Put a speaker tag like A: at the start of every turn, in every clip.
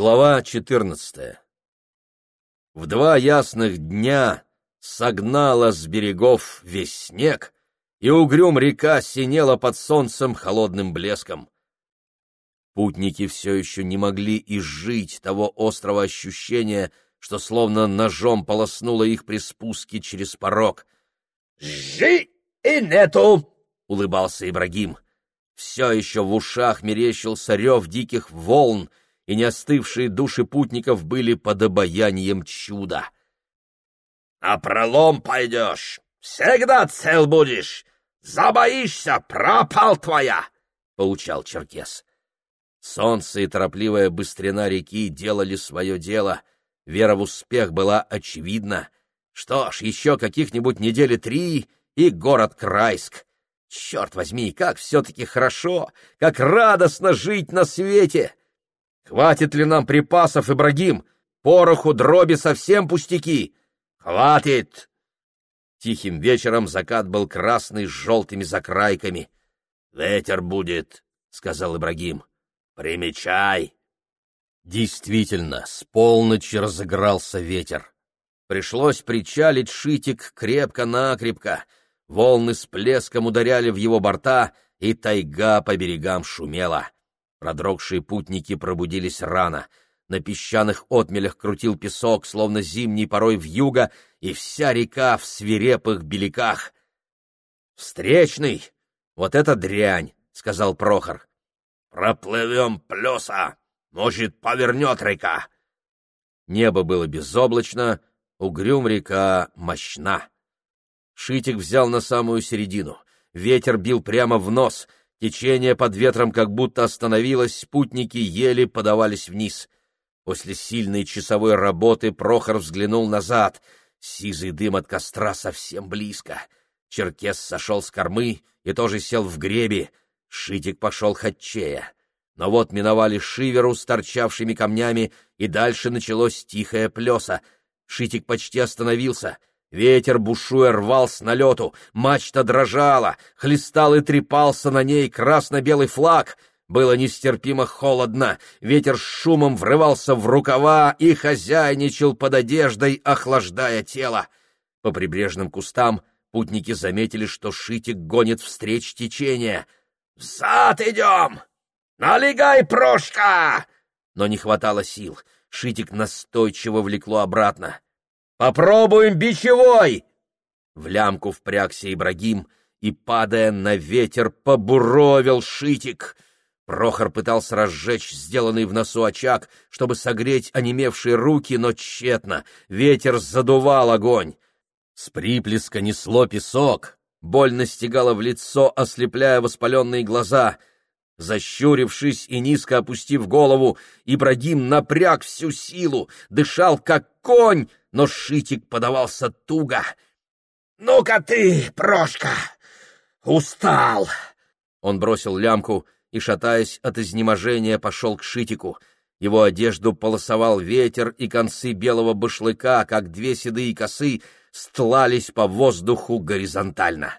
A: Глава 14. В два ясных дня согнала с берегов весь снег, и угрюм река синела под солнцем холодным блеском. Путники все еще не могли изжить того острого ощущения, что словно ножом полоснуло их при спуске через порог. «Жи и нету!» — улыбался Ибрагим. Все еще в ушах мерещился рев диких волн, и не остывшие души путников были под обаянием чуда. — А пролом пойдешь, всегда цел будешь, забоишься, пропал твоя! — поучал Черкес. Солнце и торопливая быстрена реки делали свое дело, вера в успех была очевидна. Что ж, еще каких-нибудь недели три — и город Крайск. Черт возьми, как все-таки хорошо, как радостно жить на свете! Хватит ли нам припасов, Ибрагим? Пороху, дроби совсем пустяки. Хватит! Тихим вечером закат был красный с желтыми закрайками. Ветер будет, — сказал Ибрагим. Примечай. Действительно, с полночи разыгрался ветер. Пришлось причалить шитик крепко-накрепко. Волны с плеском ударяли в его борта, и тайга по берегам шумела. Продрогшие путники пробудились рано. На песчаных отмелях крутил песок, словно зимний порой в юго, и вся река в свирепых беляках. «Встречный! Вот это дрянь!» — сказал Прохор. «Проплывем плеса! Может, повернет река!» Небо было безоблачно, угрюм река мощна. Шитик взял на самую середину. Ветер бил прямо в нос — Течение под ветром как будто остановилось, спутники еле подавались вниз. После сильной часовой работы Прохор взглянул назад. Сизый дым от костра совсем близко. Черкес сошел с кормы и тоже сел в гребе. Шитик пошел хатчея. Но вот миновали шиверу с торчавшими камнями, и дальше началось тихое плеса. Шитик почти остановился. Ветер, бушуя, рвал с налету, мачта дрожала, хлестал и трепался на ней красно-белый флаг. Было нестерпимо холодно, ветер с шумом врывался в рукава и хозяйничал под одеждой, охлаждая тело. По прибрежным кустам путники заметили, что Шитик гонит встреч течения. «Взад идем! Налегай, Прошка!» Но не хватало сил. Шитик настойчиво влекло обратно. Попробуем бичевой!» В лямку впрягся Ибрагим и, падая на ветер, побуровил шитик. Прохор пытался разжечь сделанный в носу очаг, чтобы согреть онемевшие руки, но тщетно. Ветер задувал огонь. С приплеска несло песок. Боль настигала в лицо, ослепляя воспаленные глаза. Защурившись и низко опустив голову, Ибрагим напряг всю силу, дышал как конь, но Шитик подавался туго. «Ну-ка ты, Прошка, устал!» Он бросил лямку и, шатаясь от изнеможения, пошел к Шитику. Его одежду полосовал ветер, и концы белого башлыка, как две седые косы, стлались по воздуху горизонтально.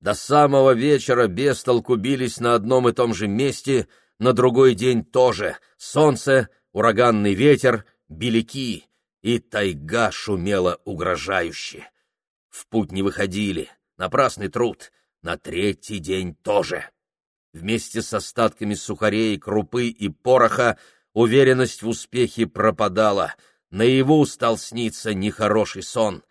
A: До самого вечера бестолку бились на одном и том же месте, на другой день тоже. Солнце, ураганный ветер, беляки и тайга шумела угрожающе. В путь не выходили, напрасный труд, на третий день тоже. Вместе с остатками сухарей, крупы и пороха уверенность в успехе пропадала, наяву стал сниться нехороший сон.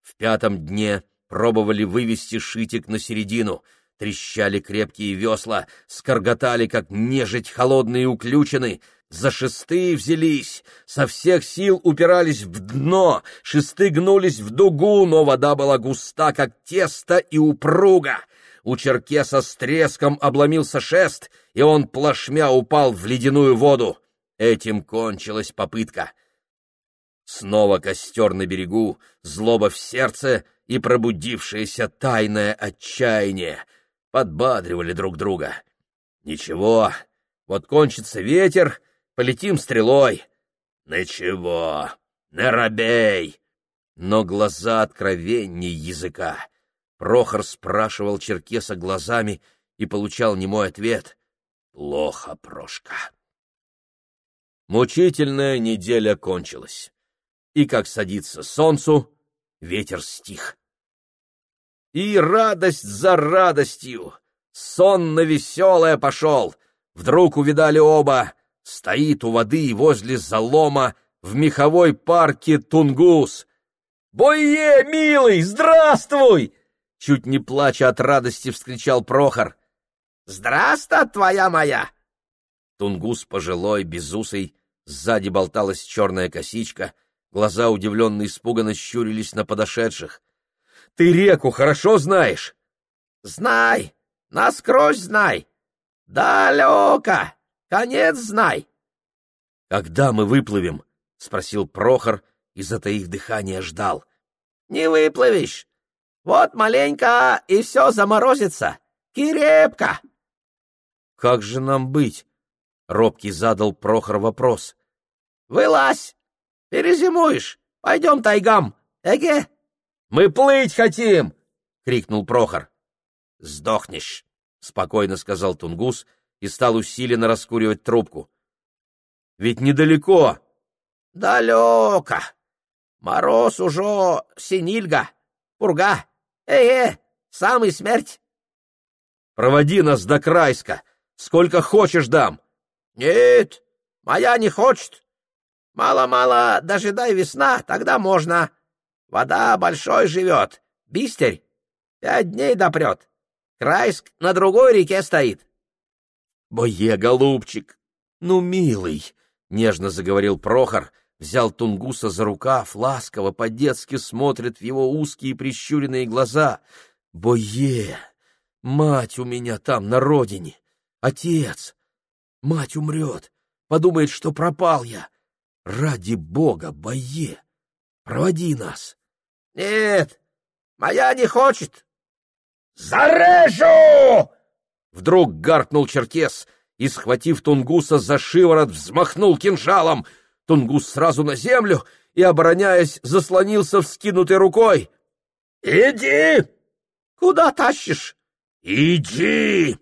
A: В пятом дне пробовали вывести шитик на середину, трещали крепкие весла, скорготали, как нежить холодные уключены, за шесты взялись, со всех сил упирались в дно, шесты гнулись в дугу, но вода была густа, как тесто и упруга. У черкеса с треском обломился шест, и он плашмя упал в ледяную воду. Этим кончилась попытка. Снова костер на берегу, злоба в сердце и пробудившееся тайное отчаяние подбадривали друг друга. Ничего, вот кончится ветер, полетим стрелой. Ничего, не робей. Но глаза откровенней языка. Прохор спрашивал Черкеса глазами и получал немой ответ. Плохо, Прошка. Мучительная неделя кончилась. И как садится солнцу, ветер стих. И радость за радостью, сонно-веселая пошел. Вдруг увидали оба, стоит у воды возле залома в меховой парке Тунгус. «Бойе, милый, здравствуй!» Чуть не плача от радости вскричал Прохор.
B: «Здравствуй, твоя моя!»
A: Тунгус пожилой, безусый, сзади болталась черная косичка, глаза удивленно испуганно щурились на подошедших. — Ты реку хорошо знаешь?
B: — Знай, насквозь знай. Далеко, конец знай.
A: — Когда мы выплывем? — спросил Прохор и, затаив дыхание, ждал.
B: — Не выплывешь. Вот маленько, и все заморозится. Крепко.
A: — Как же нам быть? Робкий задал Прохор вопрос.
B: — Вылазь! Перезимуешь! Пойдем тайгам! Эге!
A: — Мы плыть хотим! — крикнул Прохор. — Сдохнешь! — спокойно сказал Тунгус и стал усиленно раскуривать трубку. — Ведь недалеко!
B: — Далеко! Мороз уже синильга, пурга. Э-э, самый смерть!
A: — Проводи нас до Крайска! Сколько хочешь дам!
B: Нет, моя не хочет. Мало-мало дожидай весна, тогда можно. Вода большой живет, бистерь. Пять дней допрет. Крайск на другой реке стоит.
A: Бое, голубчик, ну, милый, — нежно заговорил Прохор, взял Тунгуса за рукав, ласково, по-детски смотрит в его узкие прищуренные глаза. Бое, мать у меня там на родине, отец, Мать умрет, подумает, что пропал я. Ради бога, бое, проводи нас.
B: — Нет, моя не хочет. — Зарежу!
A: Вдруг гаркнул Черкес и, схватив Тунгуса за шиворот, взмахнул кинжалом. Тунгус сразу на землю и, обороняясь, заслонился вскинутой рукой. — Иди!
B: — Куда тащишь?
A: — Иди!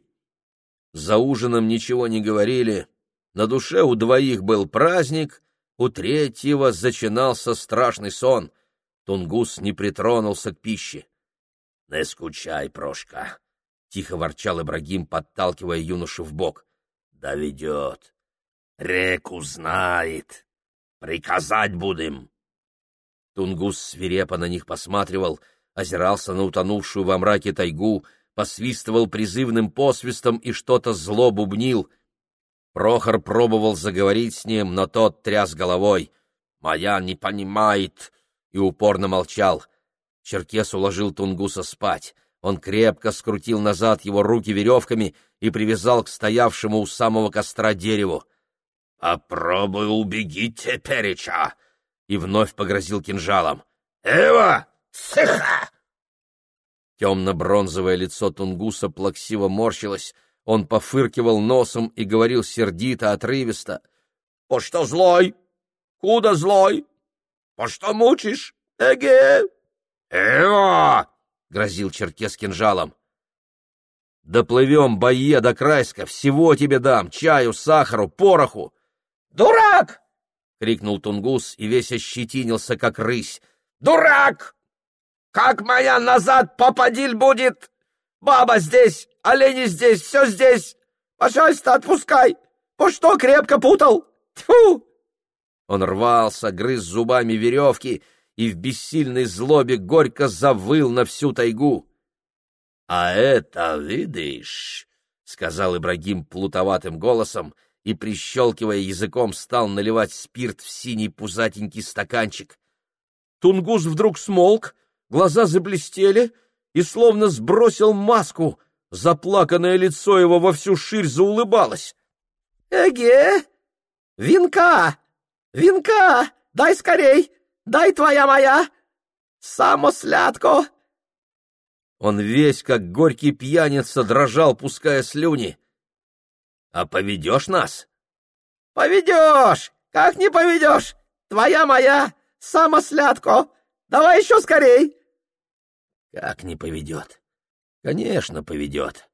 A: За ужином ничего не говорили. На душе у двоих был праздник, у третьего зачинался страшный сон. Тунгус не притронулся к пище. — Не скучай, Прошка, — тихо ворчал Ибрагим, подталкивая юношу в бок. — Доведет. Реку знает. Приказать будем. Тунгус свирепо на них посматривал, озирался на утонувшую во мраке тайгу, посвистывал призывным посвистом и что-то зло бубнил. Прохор пробовал заговорить с ним, но тот тряс головой. «Моя не понимает!» и упорно молчал. Черкес уложил Тунгуса спать. Он крепко скрутил назад его руки веревками и привязал к стоявшему у самого костра дереву. «Попробуй убеги тепереча!» и вновь погрозил кинжалом. «Эва! Сыха!» Темно-бронзовое лицо Тунгуса плаксиво морщилось, он пофыркивал носом и говорил сердито, отрывисто. — По что злой? Куда злой? По что мучишь? Эге! — Эва! — грозил Черкес кинжалом. — Доплывем, бое, до Крайска, всего тебе дам, чаю, сахару, пороху. — Дурак! — крикнул Тунгус и весь ощетинился, как рысь. — Дурак! Как моя назад попадиль будет? Баба здесь, олени здесь, все здесь. Пожалуйста, отпускай. По что крепко путал? Тьфу!» Он рвался, грыз зубами веревки и в бессильной злобе горько завыл на всю тайгу. — А это, видишь, — сказал Ибрагим плутоватым голосом и, прищелкивая языком, стал наливать спирт в синий пузатенький стаканчик. Тунгус вдруг смолк, глаза заблестели, и словно сбросил маску, заплаканное лицо его во всю ширь заулыбалось. — Эге! Винка! Винка! Дай скорей! Дай твоя моя! Самослядку! Он весь, как горький пьяница, дрожал, пуская слюни. — А поведешь нас? — Поведешь! Как не поведешь? Твоя моя! Самослядку! Давай еще скорей! Как не поведет? Конечно, поведет.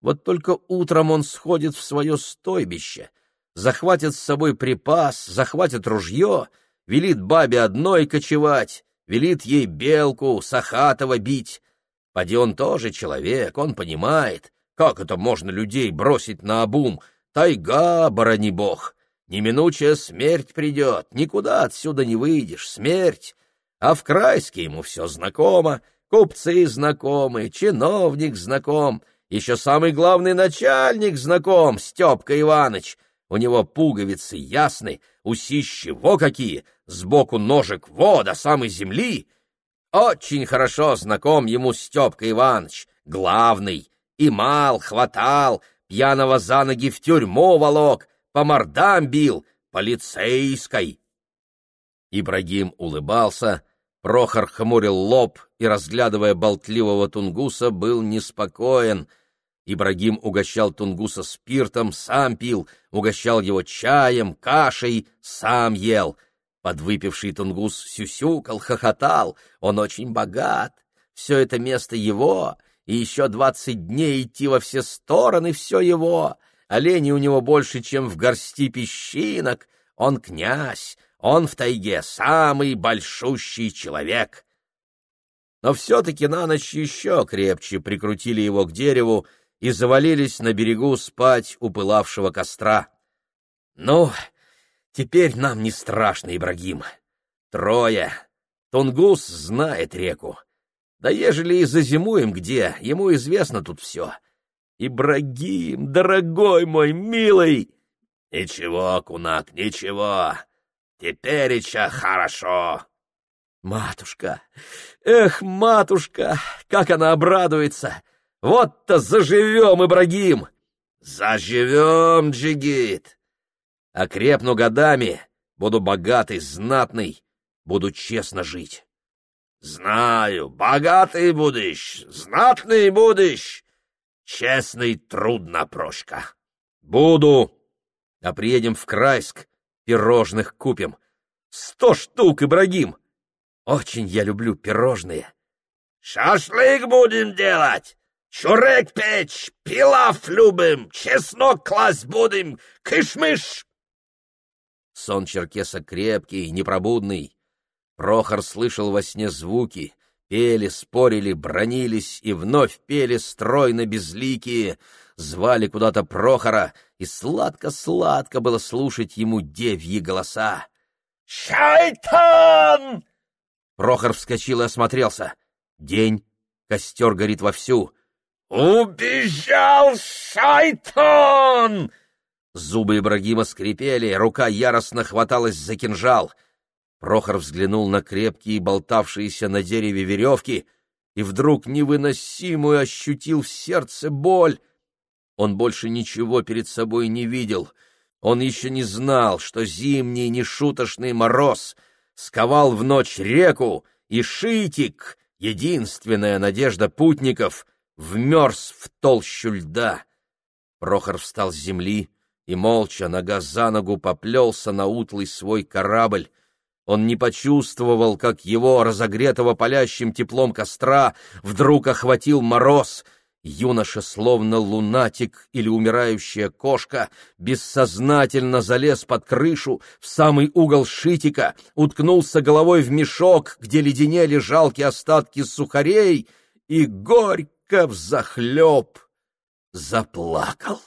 A: Вот только утром он сходит в свое стойбище, захватит с собой припас, захватит ружье, велит бабе одной кочевать, велит ей белку, Сахатова бить. Поди он тоже человек, он понимает, как это можно людей бросить на обум. Тайга, борони бог, неминучая смерть придет, никуда отсюда не выйдешь, смерть. А в Крайске ему все знакомо, купцы знакомы, чиновник знаком, еще самый главный начальник знаком, Степка Иваныч. У него пуговицы ясны, усищи во какие, сбоку ножек во до самой земли. Очень хорошо знаком ему Степка Иваныч, главный, и мал, хватал, пьяного за ноги в тюрьму волок, по мордам бил, полицейской. Ибрагим улыбался, Прохор хмурил лоб и, разглядывая болтливого тунгуса, был неспокоен — Ибрагим угощал Тунгуса спиртом, сам пил, угощал его чаем, кашей, сам ел. Подвыпивший Тунгус сюсюкал, хохотал, он очень богат. Все это место его, и еще двадцать дней идти во все стороны все его. Оленей у него больше, чем в горсти песчинок. Он князь, он в тайге самый большущий человек. Но все-таки на ночь еще крепче прикрутили его к дереву, и завалились на берегу спать у пылавшего костра. «Ну, теперь нам не страшно, Ибрагим. Трое. Тунгус знает реку. Да ежели и зазимуем где, ему известно тут все. Ибрагим, дорогой мой, милый!» «Ничего, кунак, ничего. Теперь еще хорошо». «Матушка! Эх, матушка! Как она обрадуется! Вот-то заживем, Ибрагим! Заживем, Джигит! Окрепну годами, буду богатый, знатный, буду честно жить. Знаю, богатый будешь, знатный будешь, честный трудно, Прошка. Буду. А приедем в Крайск, пирожных купим. Сто штук, Ибрагим! Очень я люблю пирожные. Шашлык будем делать! Чурек печь, пилав любим, чеснок класть будем, кишмиш!» Сон черкеса крепкий, непробудный. Прохор слышал во сне звуки, пели, спорили, бронились и вновь пели стройно безликие, звали куда-то Прохора, и сладко-сладко было слушать ему девьи голоса. «Шайтан!» Прохор вскочил и осмотрелся. День, костер горит вовсю, «Убежал шайтан!» Зубы Ибрагима скрипели, рука яростно хваталась за кинжал. Прохор взглянул на крепкие, болтавшиеся на дереве веревки и вдруг невыносимую ощутил в сердце боль. Он больше ничего перед собой не видел. Он еще не знал, что зимний нешуточный мороз сковал в ночь реку, и Шитик, единственная надежда путников, вмерз в толщу льда. Прохор встал с земли и, молча, нога за ногу, поплелся на утлый свой корабль. Он не почувствовал, как его, разогретого палящим теплом костра, вдруг охватил мороз. Юноша, словно лунатик или умирающая кошка, бессознательно залез под крышу, в самый угол шитика, уткнулся головой в мешок, где леденели жалкие остатки сухарей, и горько горько взахлеб заплакал.